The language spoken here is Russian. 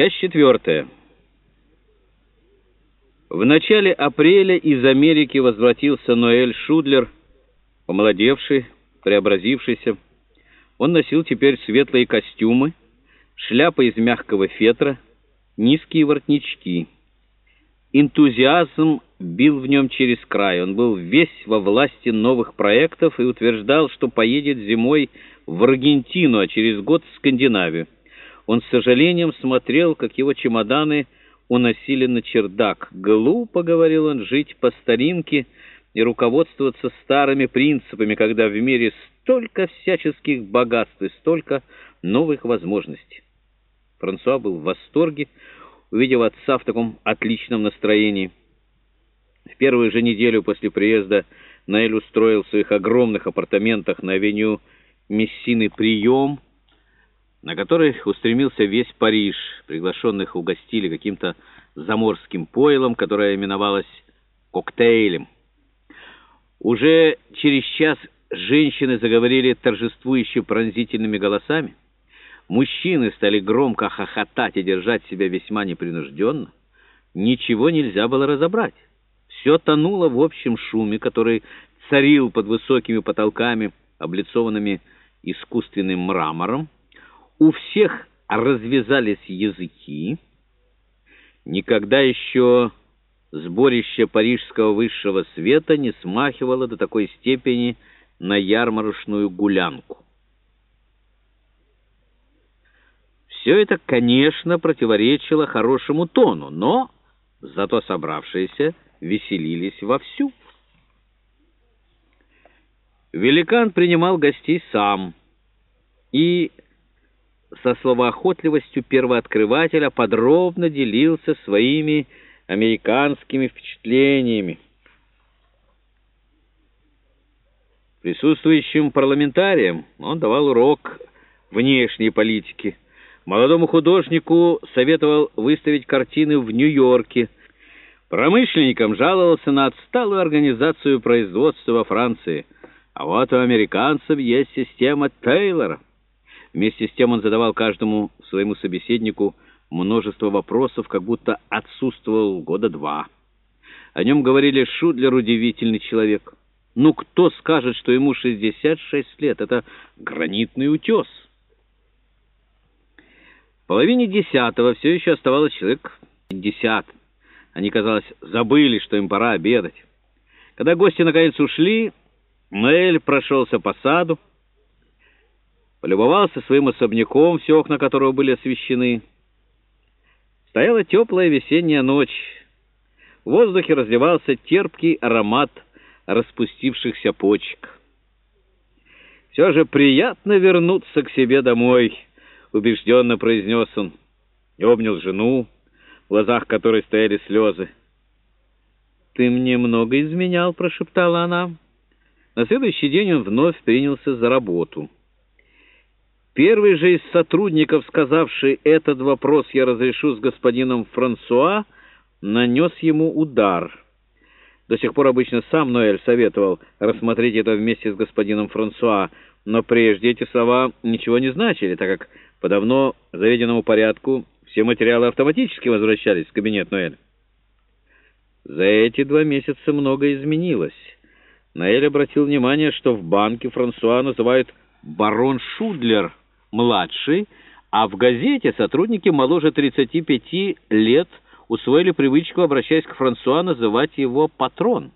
Часть четвертая. В начале апреля из Америки возвратился Ноэль Шудлер, помолодевший, преобразившийся. Он носил теперь светлые костюмы, шляпа из мягкого фетра, низкие воротнички. Энтузиазм бил в нем через край. Он был весь во власти новых проектов и утверждал, что поедет зимой в Аргентину, а через год в Скандинавию. Он с сожалением смотрел, как его чемоданы уносили на чердак. «Глупо, — говорил он, — жить по старинке и руководствоваться старыми принципами, когда в мире столько всяческих богатств и столько новых возможностей». Франсуа был в восторге, увидев отца в таком отличном настроении. В первую же неделю после приезда Наэль устроил в своих огромных апартаментах на авеню Мессины прием — на который устремился весь Париж. Приглашенных угостили каким-то заморским пойлом, которое именовалось коктейлем. Уже через час женщины заговорили торжествующе пронзительными голосами. Мужчины стали громко хохотать и держать себя весьма непринужденно. Ничего нельзя было разобрать. Все тонуло в общем шуме, который царил под высокими потолками, облицованными искусственным мрамором, у всех развязались языки. Никогда еще сборище парижского высшего света не смахивало до такой степени на ярмарочную гулянку. Все это, конечно, противоречило хорошему тону, но зато собравшиеся веселились вовсю. Великан принимал гостей сам и со словоохотливостью первооткрывателя подробно делился своими американскими впечатлениями. Присутствующим парламентариям он давал урок внешней политики. Молодому художнику советовал выставить картины в Нью-Йорке. Промышленникам жаловался на отсталую организацию производства во Франции. А вот у американцев есть система Тейлора — Вместе с тем он задавал каждому своему собеседнику множество вопросов, как будто отсутствовал года два. О нем говорили «Шудлер удивительный человек». Ну, кто скажет, что ему 66 лет? Это гранитный утес. В половине десятого все еще оставалось человек 50. Они, казалось, забыли, что им пора обедать. Когда гости наконец ушли, Ноэль прошелся по саду, полюбовался своим особняком, все окна которого были освещены. Стояла теплая весенняя ночь. В воздухе разливался терпкий аромат распустившихся почек. «Все же приятно вернуться к себе домой», — убежденно произнес он. И обнял жену, в глазах которой стояли слезы. «Ты мне много изменял», — прошептала она. На следующий день он вновь принялся за работу. Первый же из сотрудников, сказавший этот вопрос я разрешу с господином Франсуа, нанес ему удар. До сих пор обычно сам Ноэль советовал рассмотреть это вместе с господином Франсуа, но прежде эти слова ничего не значили, так как по давно заведенному порядку все материалы автоматически возвращались в кабинет Ноэля. За эти два месяца многое изменилось. Ноэль обратил внимание, что в банке Франсуа называют «барон Шудлер», младший, а в газете сотрудники моложе 35 лет усвоили привычку, обращаясь к Франсуа, называть его «патрон».